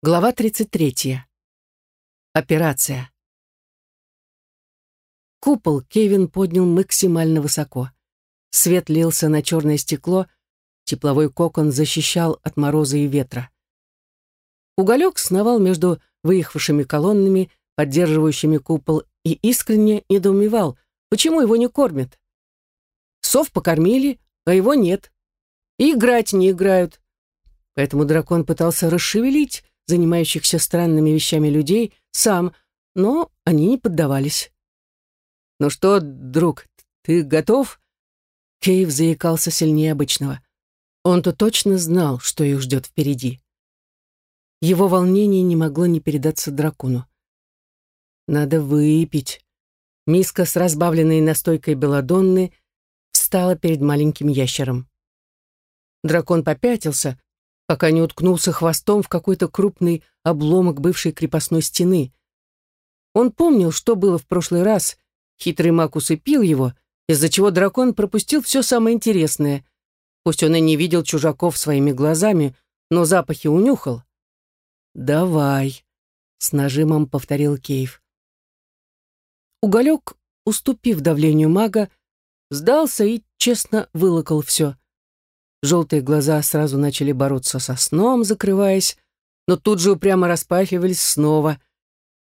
Глава 33. Операция. Купол Кевин поднял максимально высоко. Свет лился на черное стекло, тепловой кокон защищал от мороза и ветра. Уголек сновал между выехавшими колоннами, поддерживающими купол, и искренне недоумевал, почему его не кормят. Сов покормили, а его нет. И играть не играют. Поэтому дракон пытался расшевелить занимающихся странными вещами людей, сам, но они не поддавались. «Ну что, друг, ты готов?» Кейв заикался сильнее обычного. Он-то точно знал, что их ждет впереди. Его волнение не могло не передаться дракону. «Надо выпить». Миска с разбавленной настойкой белладонны встала перед маленьким ящером. Дракон попятился, пока не уткнулся хвостом в какой-то крупный обломок бывшей крепостной стены. Он помнил, что было в прошлый раз. Хитрый маг усыпил его, из-за чего дракон пропустил все самое интересное. Пусть он и не видел чужаков своими глазами, но запахи унюхал. «Давай», — с нажимом повторил Кейв. Уголек, уступив давлению мага, сдался и честно вылокал все. Желтые глаза сразу начали бороться со сном, закрываясь, но тут же упрямо распахивались снова.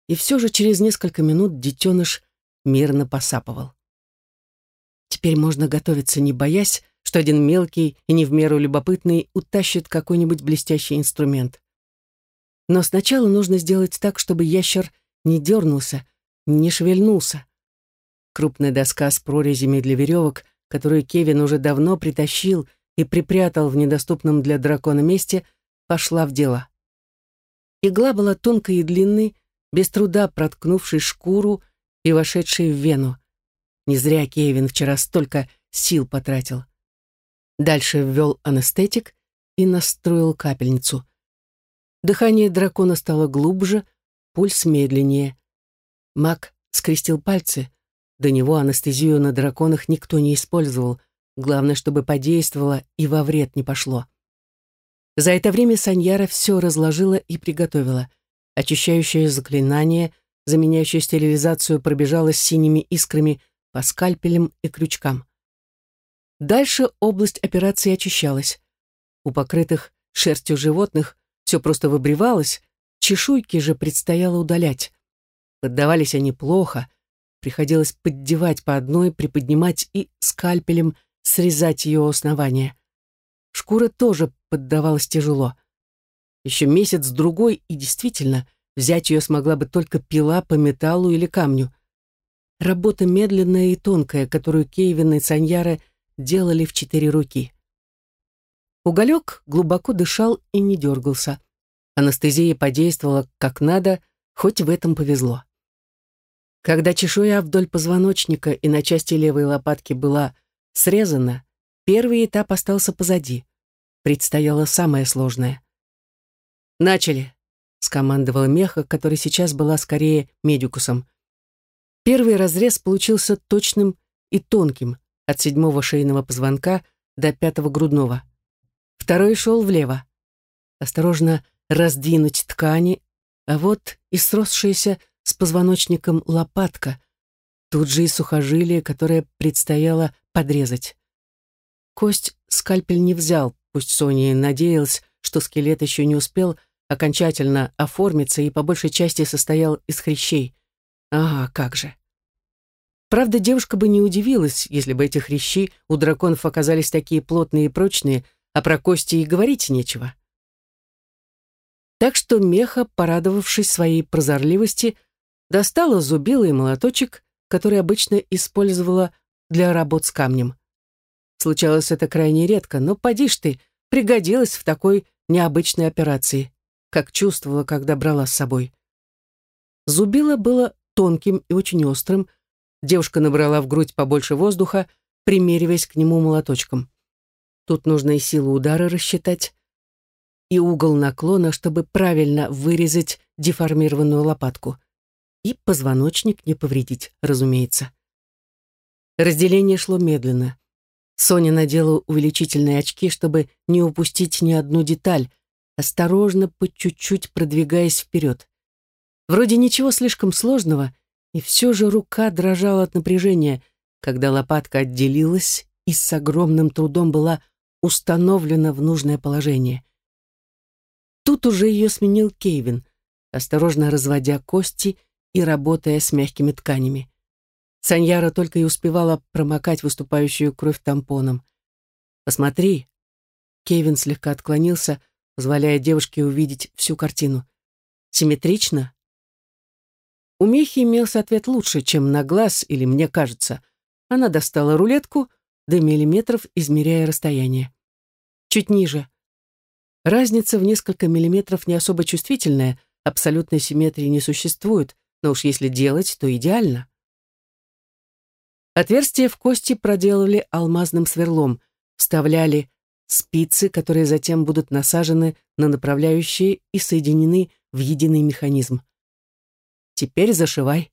И все же через несколько минут детеныш мирно посапывал. Теперь можно готовиться, не боясь, что один мелкий и не в меру любопытный утащит какой-нибудь блестящий инструмент. Но сначала нужно сделать так, чтобы ящер не дернулся, не шевельнулся. Крупная доска с прорезями для веревок, которую Кевин уже давно притащил и припрятал в недоступном для дракона месте, пошла в дело. Игла была тонкой и длинной, без труда проткнувшей шкуру и вошедшей в вену. Не зря Кевин вчера столько сил потратил. Дальше ввел анестетик и настроил капельницу. Дыхание дракона стало глубже, пульс медленнее. Маг скрестил пальцы. До него анестезию на драконах никто не использовал — Главное, чтобы подействовало и во вред не пошло. За это время Саньяра все разложила и приготовила. Очищающее заклинание, заменяющее стерилизацию, пробежало с синими искрами по скальпелям и крючкам. Дальше область операции очищалась. У покрытых шерстью животных все просто выбривалось, чешуйки же предстояло удалять. Поддавались они плохо, приходилось поддевать по одной, приподнимать и скальпелем срезать ее основание. Шкура тоже поддавалась тяжело. Еще месяц-другой, и действительно, взять ее смогла бы только пила по металлу или камню. Работа медленная и тонкая, которую Кейвин и Саньяра делали в четыре руки. Уголек глубоко дышал и не дергался. Анестезия подействовала как надо, хоть в этом повезло. Когда чешуя вдоль позвоночника и на части левой лопатки была срезано, первый этап остался позади. Предстояло самое сложное. «Начали», — скомандовал Меха, который сейчас была скорее медикусом. Первый разрез получился точным и тонким, от седьмого шейного позвонка до пятого грудного. Второй шел влево. Осторожно раздвинуть ткани, а вот и сросшаяся с позвоночником лопатка, тут же и сухожилие, которое предстояло подрезать. Кость скальпель не взял, пусть Соня надеялась, что скелет еще не успел окончательно оформиться и по большей части состоял из хрящей. Ага, как же. Правда, девушка бы не удивилась, если бы эти хрящи у драконов оказались такие плотные и прочные, а про кости и говорить нечего. Так что Меха, порадовавшись своей прозорливости, достала зубило и молоточек, который обычно использовала для работ с камнем. Случалось это крайне редко, но поди ж ты, пригодилась в такой необычной операции, как чувствовала, когда брала с собой. Зубило было тонким и очень острым. Девушка набрала в грудь побольше воздуха, примериваясь к нему молоточком. Тут нужно и силу удара рассчитать, и угол наклона, чтобы правильно вырезать деформированную лопатку. И позвоночник не повредить, разумеется. Разделение шло медленно. Соня надела увеличительные очки, чтобы не упустить ни одну деталь, осторожно, по чуть-чуть продвигаясь вперед. Вроде ничего слишком сложного, и все же рука дрожала от напряжения, когда лопатка отделилась и с огромным трудом была установлена в нужное положение. Тут уже ее сменил Кейвин, осторожно разводя кости и работая с мягкими тканями. Саньяра только и успевала промокать выступающую кровь тампоном. «Посмотри!» Кевин слегка отклонился, позволяя девушке увидеть всю картину. «Симметрично?» У Мехи имелся ответ лучше, чем на глаз, или мне кажется. Она достала рулетку, до миллиметров измеряя расстояние. Чуть ниже. Разница в несколько миллиметров не особо чувствительная, абсолютной симметрии не существует, но уж если делать, то идеально. Отверстие в кости проделали алмазным сверлом, вставляли спицы, которые затем будут насажены на направляющие и соединены в единый механизм. Теперь зашивай.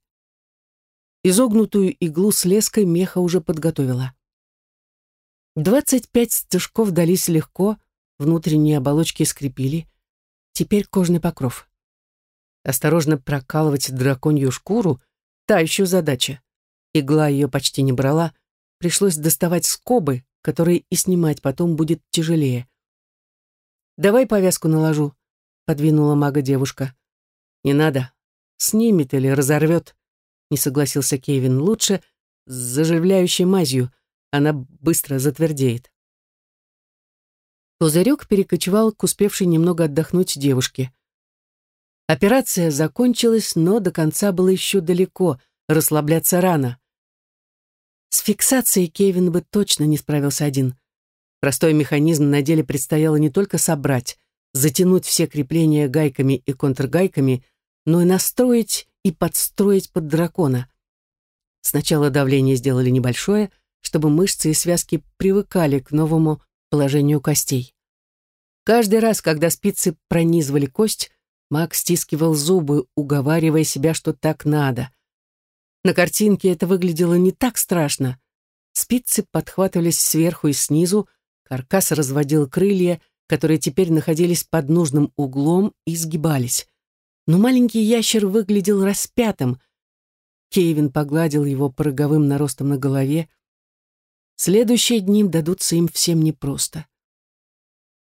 Изогнутую иглу с леской меха уже подготовила. Двадцать пять стежков дались легко, внутренние оболочки скрепили. Теперь кожный покров. Осторожно прокалывать драконью шкуру — та еще задача. Игла ее почти не брала, пришлось доставать скобы, которые и снимать потом будет тяжелее. «Давай повязку наложу», — подвинула мага девушка. «Не надо. Снимет или разорвет», — не согласился Кевин. «Лучше с заживляющей мазью. Она быстро затвердеет». Пузырек перекочевал к успевшей немного отдохнуть девушке. Операция закончилась, но до конца было еще далеко, расслабляться рано. С фиксацией Кевин бы точно не справился один. Простой механизм на деле предстояло не только собрать, затянуть все крепления гайками и контргайками, но и настроить и подстроить под дракона. Сначала давление сделали небольшое, чтобы мышцы и связки привыкали к новому положению костей. Каждый раз, когда спицы пронизывали кость, Маг стискивал зубы, уговаривая себя, что так надо. На картинке это выглядело не так страшно. Спицы подхватывались сверху и снизу, каркас разводил крылья, которые теперь находились под нужным углом и сгибались. Но маленький ящер выглядел распятым. Кевин погладил его по роговым наростам на голове. Следующие дни дадутся им всем непросто.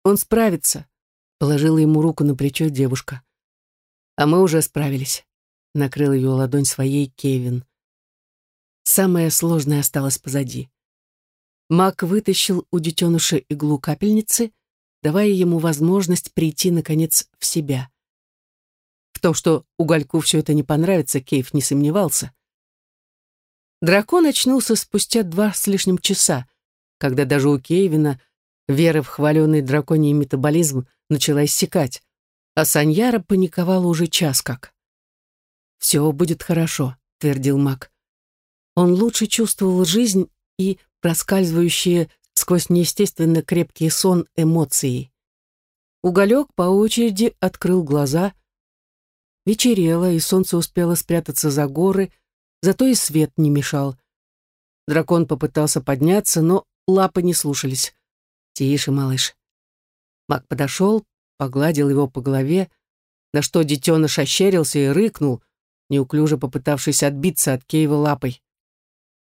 «Он справится», — положила ему руку на плечо девушка. «А мы уже справились» накрыл ее ладонь своей Кевин. Самое сложное осталось позади. Мак вытащил у детеныша иглу капельницы, давая ему возможность прийти, наконец, в себя. В том, что угольку все это не понравится, Кейв не сомневался. Дракон очнулся спустя два с лишним часа, когда даже у Кейвина вера в хваленый драконий метаболизм начала иссякать, а Саньяра паниковала уже час как. «Все будет хорошо», — твердил маг. Он лучше чувствовал жизнь и проскальзывающие сквозь неестественно крепкий сон эмоции. Уголек по очереди открыл глаза. Вечерело, и солнце успело спрятаться за горы, зато и свет не мешал. Дракон попытался подняться, но лапы не слушались. «Тише, малыш». Маг подошел, погладил его по голове, на что детеныш ощерился и рыкнул, неуклюже попытавшись отбиться от Кейва лапой.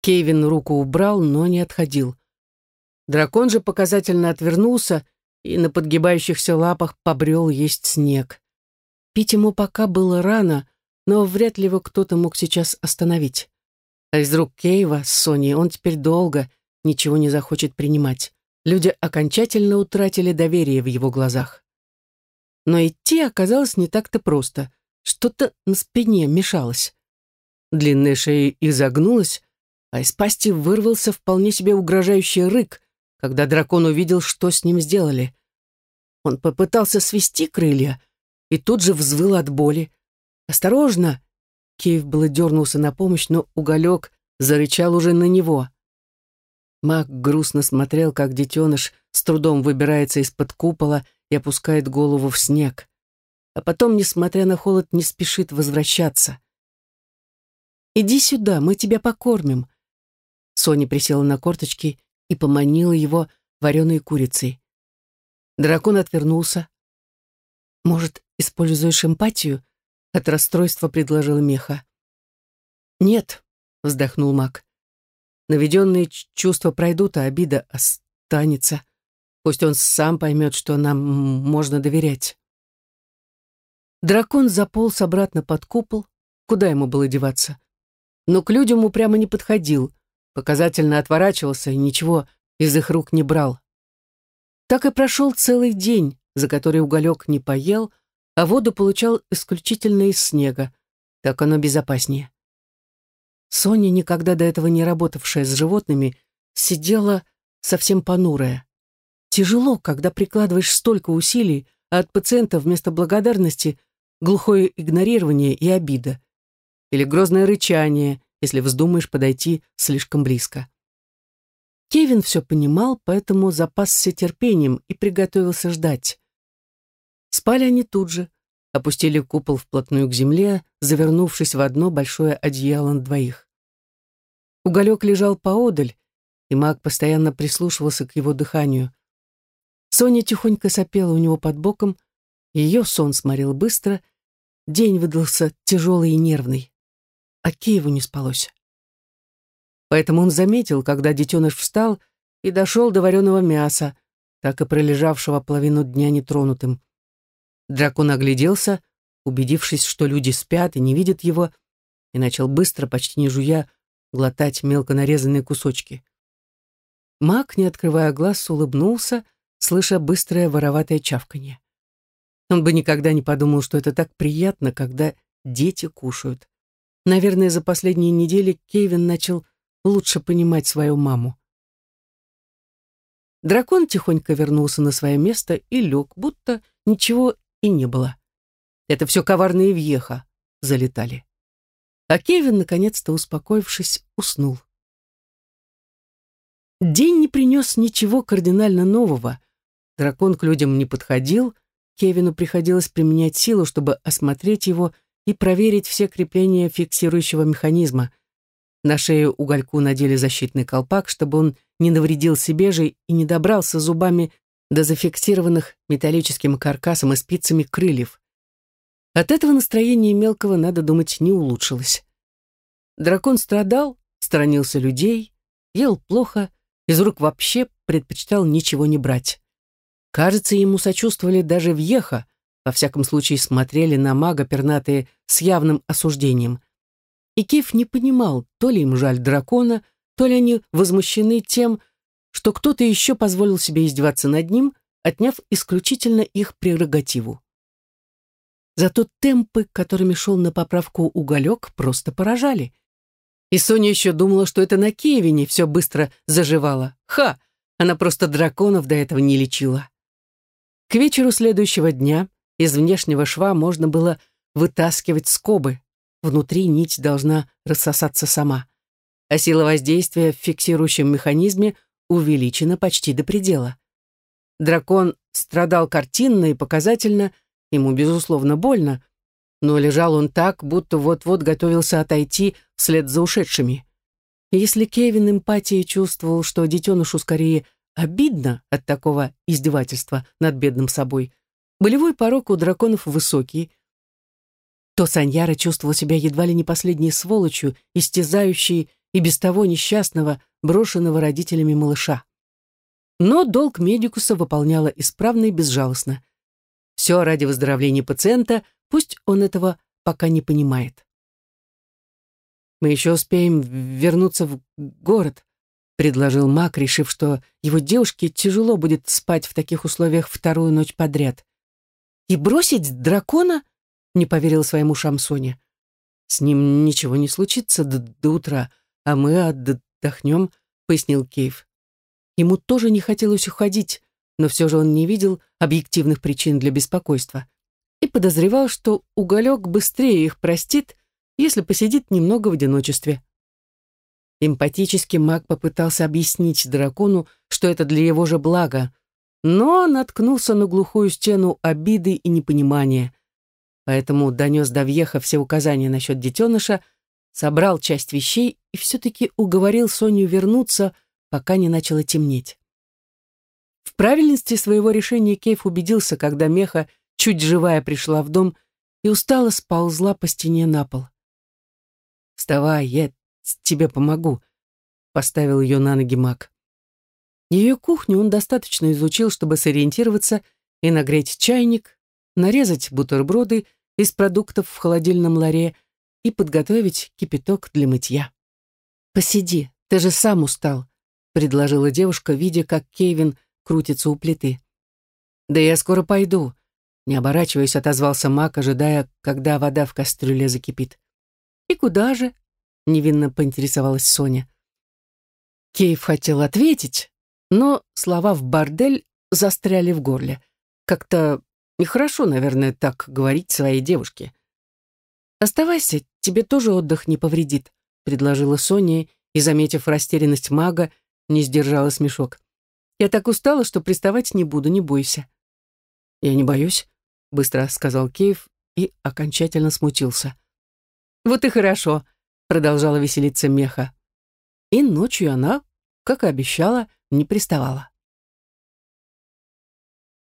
Кейвин руку убрал, но не отходил. Дракон же показательно отвернулся и на подгибающихся лапах побрел есть снег. Пить ему пока было рано, но вряд ли его кто-то мог сейчас остановить. А из рук Кейва с Соней он теперь долго ничего не захочет принимать. Люди окончательно утратили доверие в его глазах. Но идти оказалось не так-то просто. Что-то на спине мешалось. Длинная шея изогнулась, а из пасти вырвался вполне себе угрожающий рык, когда дракон увидел, что с ним сделали. Он попытался свести крылья и тут же взвыл от боли. «Осторожно!» Киев было дернулся на помощь, но уголек зарычал уже на него. Маг грустно смотрел, как детеныш с трудом выбирается из-под купола и опускает голову в снег а потом, несмотря на холод, не спешит возвращаться. «Иди сюда, мы тебя покормим». Соня присела на корточки и поманила его вареной курицей. Дракон отвернулся. Может, используешь эмпатию? От расстройства предложила Меха. Нет, вздохнул Мак. Наведенные чувства пройдут, а обида останется. Пусть он сам поймет, что нам можно доверять. Дракон заполз обратно под купол. Куда ему было деваться? Но к людям упрямо не подходил, показательно отворачивался и ничего из их рук не брал. Так и прошел целый день, за который уголек не поел, а воду получал исключительно из снега. Так оно безопаснее. Соня, никогда до этого не работавшая с животными, сидела совсем понурая. Тяжело, когда прикладываешь столько усилий, а от пациента вместо благодарности глухое игнорирование и обида. Или грозное рычание, если вздумаешь подойти слишком близко. Кевин все понимал, поэтому запасся терпением и приготовился ждать. Спали они тут же, опустили купол вплотную к земле, завернувшись в одно большое одеяло на двоих. Уголек лежал поодаль, и маг постоянно прислушивался к его дыханию. Соня тихонько сопела у него под боком, ее сон сморил быстро, день выдался тяжелый и нервный, а Киеву не спалось. Поэтому он заметил, когда детеныш встал и дошел до вареного мяса, так и пролежавшего половину дня нетронутым. Дракон огляделся, убедившись, что люди спят и не видят его, и начал быстро, почти не жуя, глотать мелко нарезанные кусочки. Маг, не открывая глаз, улыбнулся, слыша быстрое вороватое чавканье. Он бы никогда не подумал, что это так приятно, когда дети кушают. Наверное, за последние недели Кевин начал лучше понимать свою маму. Дракон тихонько вернулся на свое место и лег, будто ничего и не было. Это все коварные вьеха залетали. А Кевин, наконец-то успокоившись, уснул. День не принес ничего кардинально нового. Дракон к людям не подходил, Кевину приходилось применять силу, чтобы осмотреть его и проверить все крепления фиксирующего механизма — на шею угольку надели защитный колпак, чтобы он не навредил себе же и не добрался зубами до зафиксированных металлическим каркасом и спицами крыльев. От этого настроение мелкого, надо думать, не улучшилось. Дракон страдал, сторонился людей, ел плохо, из рук вообще предпочитал ничего не брать. Кажется, ему сочувствовали даже в Еха, во всяком случае смотрели на мага пернатые с явным осуждением. И Киф не понимал, то ли им жаль дракона, то ли они возмущены тем, что кто-то еще позволил себе издеваться над ним, отняв исключительно их прерогативу. Зато темпы, которыми шел на поправку уголек, просто поражали. И Соня еще думала, что это на Кевине все быстро заживало. Ха! Она просто драконов до этого не лечила. К вечеру следующего дня из внешнего шва можно было вытаскивать скобы, внутри нить должна рассосаться сама, а сила воздействия в фиксирующем механизме увеличена почти до предела. Дракон страдал картинно и показательно, ему, безусловно, больно, но лежал он так, будто вот-вот готовился отойти вслед за ушедшими. Если Кевин эмпатией чувствовал, что детенышу скорее обидно от такого издевательства над бедным собой, болевой порог у драконов высокий, то Саньяра чувствовал себя едва ли не последней сволочью, истязающей и без того несчастного, брошенного родителями малыша. Но долг медикуса выполняла исправно и безжалостно. Все ради выздоровления пациента, пусть он этого пока не понимает. «Мы еще успеем вернуться в город», — предложил Мак, решив, что его девушке тяжело будет спать в таких условиях вторую ночь подряд. «И бросить дракона?» не поверил своему ушам Соня. «С ним ничего не случится до, до утра, а мы отдохнем», — пояснил Кейв. Ему тоже не хотелось уходить, но все же он не видел объективных причин для беспокойства и подозревал, что уголек быстрее их простит, если посидит немного в одиночестве. Эмпатический маг попытался объяснить дракону, что это для его же блага, но наткнулся на глухую стену обиды и непонимания поэтому донес до Вьеха все указания насчет детеныша, собрал часть вещей и все-таки уговорил Соню вернуться, пока не начало темнеть. В правильности своего решения Кейф убедился, когда Меха чуть живая пришла в дом и устало сползла по стене на пол. «Вставай, я тебе помогу», — поставил ее на ноги маг. Ее кухню он достаточно изучил, чтобы сориентироваться и нагреть чайник, нарезать бутерброды из продуктов в холодильном ларе и подготовить кипяток для мытья. «Посиди, ты же сам устал», — предложила девушка, видя, как Кевин крутится у плиты. «Да я скоро пойду», — не оборачиваясь, отозвался Мак, ожидая, когда вода в кастрюле закипит. «И куда же?» — невинно поинтересовалась Соня. Кейв хотел ответить, но слова в бордель застряли в горле. Как-то нехорошо, наверное, так говорить своей девушке. «Оставайся, тебе тоже отдых не повредит», — предложила Соня и, заметив растерянность мага, не сдержала смешок. «Я так устала, что приставать не буду, не бойся». «Я не боюсь», — быстро сказал Кейв и окончательно смутился. «Вот и хорошо», — продолжала веселиться Меха. И ночью она, как и обещала, не приставала.